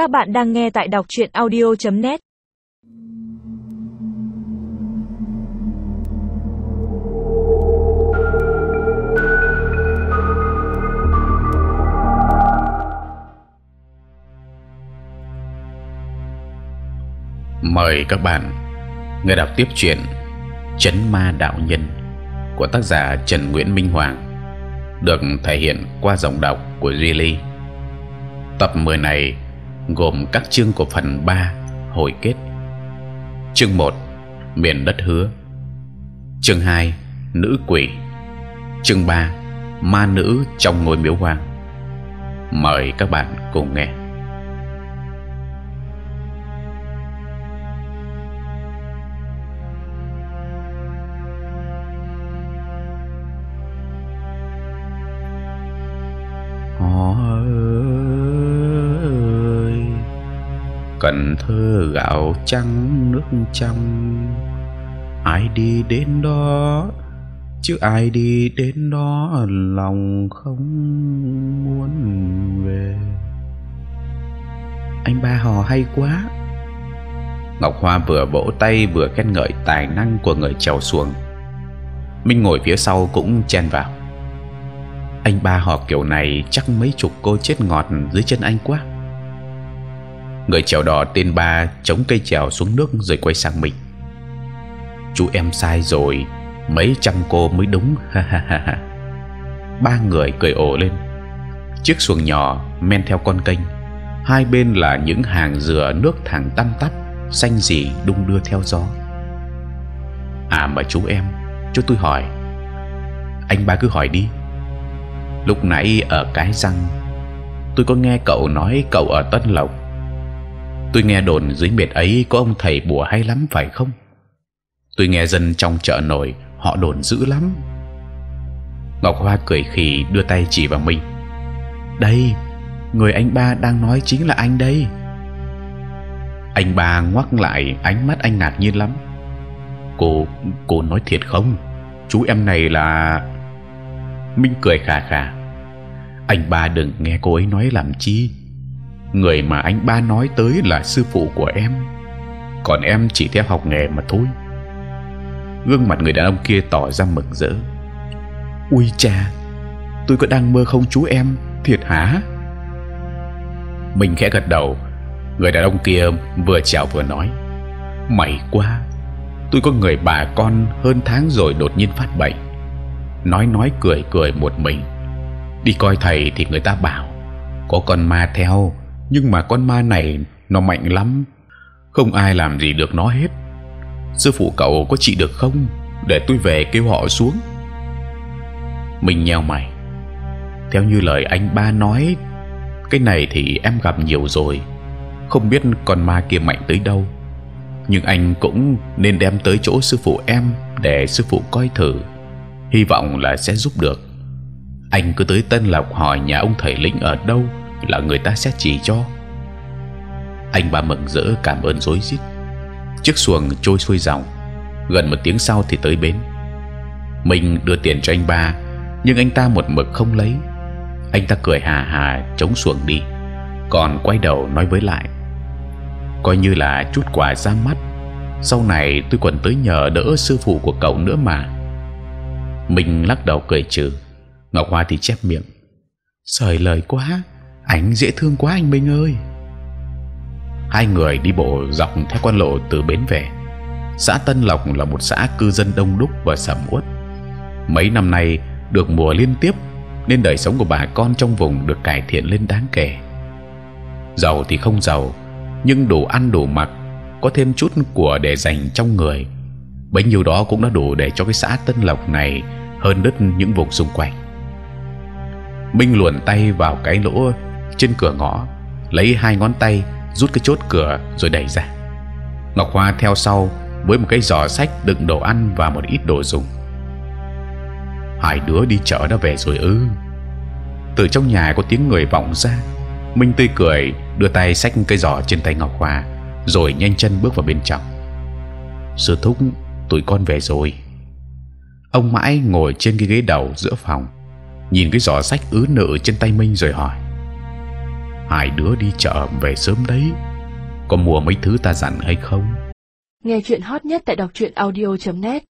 Các bạn đang nghe tại đọc truyện audio.net. Mời các bạn nghe đọc tiếp chuyện Chấn Ma Đạo Nhân của tác giả Trần Nguyễn Minh Hoàng, được thể hiện qua giọng đọc của Duy Ly. Tập 10 này gồm các chương của phần 3 hồi kết. Chương 1 miền đất hứa. Chương 2 nữ quỷ. Chương 3 ma nữ trong ngôi miếu hoang. Mời các bạn cùng nghe. Cần Thơ gạo trắng, nước trong. Ai đi đến đó? Chứ ai đi đến đó Lòng không muốn về. Anh ba hò hay quá. Ngọc Hoa vừa vỗ tay vừa khen ngợi tài năng của người trèo xuồng. Minh ngồi phía sau cũng chen vào. Anh ba họ kiểu này chắc mấy chục cô chết ngọt dưới chân anh quá người chèo đò tên ba chống cây chèo xuống nước rồi quay sang mình. Chú em sai rồi, mấy trăm cô mới đúng, ha ha ha ha. Ba người cười ồ lên. Chiếc xuồng nhỏ men theo con kênh hai bên là những hàng dừa nước thẳng tăm tắp, xanh gì đung đưa theo gió. À mà chú em cho tôi hỏi. Anh ba cứ hỏi đi. Lúc nãy ở cái răng, tôi có nghe cậu nói cậu ở tân lộc tôi nghe đồn dưới miệt ấy có ông thầy bùa hay lắm, phải không? Tôi nghe dân trong chợ nổi, họ đồn dữ lắm. Ngọc hoa cười khì, đưa tay chỉ vào mình. Đây, người anh ba đang nói chính là anh đây. Anh ba ngoắc lại, ánh mắt anh ngạc nhiên lắm. Cô cô nói thiệt không? Chú em này là Minh cười khà khà. Anh ba đừng nghe cô ấy nói làm chi. Người mà anh ba nói tới là sư phụ của em, còn em chỉ theo học nghề mà thôi. Gương mặt người đàn ông kia tỏ ra mừng rỡ. Ui cha, tôi có đang mơ không chú em? Thiệt hả? Mình khẽ gật đầu. Người đàn ông kia vừa chào vừa nói: Mày quá, tôi có người bà con hơn tháng rồi đột nhiên phát bệnh nói nói cười cười một mình đi coi thầy thì người ta bảo có con ma theo nhưng mà con ma này, nó mạnh lắm. Không ai làm gì được nó hết. Sư phụ cậu có trị được không? Để tôi về kêu họ xuống. Mình nheo mày. Theo như lời anh ba nói, cái này thì em gặp nhiều rồi. Không biết con ma kia mạnh tới đâu. Nhưng anh cũng nên đem tới chỗ sư phụ em để sư phụ coi thử. Hy vọng là sẽ giúp được. Anh cứ tới Tân Lộc hỏi nhà ông thầy lĩnh ở đâu là người ta sẽ chỉ cho. Anh ba mừng rỡ cảm ơn rối rít. Chiếc xuồng trôi xuôi dòng. Gần một tiếng sau thì tới bến. Mình đưa tiền cho anh ba, nhưng anh ta một mực không lấy. Anh ta cười hà hà chống xuồng đi, còn quay đầu nói với lại: coi như là chút quà ra mắt. Sau này tôi còn tới nhờ đỡ sư phụ của cậu nữa mà mình lắc đầu cười trừ ngọc hoa thì chép miệng sời lời quá ảnh dễ thương quá anh minh ơi. Hai người đi bộ dọc theo con lộ từ bến về. Xã Tân Lộc là một xã cư dân đông đúc và sầm uất. Mấy năm nay được mùa liên tiếp, nên đời sống của bà con trong vùng được cải thiện lên đáng kể. Giàu thì không giàu, nhưng đủ ăn đủ mặc, có thêm chút của để dành trong người. Bấy nhiêu đó cũng đã đủ để cho cái xã Tân Lộc này hơn đất những vùng xung quanh. Minh luồn tay vào cái lỗ trên cửa ngõ, lấy hai ngón tay rút cái chốt cửa rồi đẩy ra. Ngọc Hoa theo sau với một cái giỏ sách đựng đồ ăn và một ít đồ dùng. Hai đứa đi chợ đã về rồi ư? Từ trong nhà có tiếng người vọng ra. Minh tươi cười đưa tay xách cái giỏ trên tay Ngọc Hoa, rồi nhanh chân bước vào bên trong. Sư thúc, tụi con về rồi ông mãi ngồi trên cái ghế đầu giữa phòng nhìn cái giỏ sách ứ nợ trên tay minh rồi hỏi hai đứa đi chợ về sớm đấy. Có mua mấy thứ ta dặn hay không? Nghe chuyện hot nhất tại đọc truyện audio.net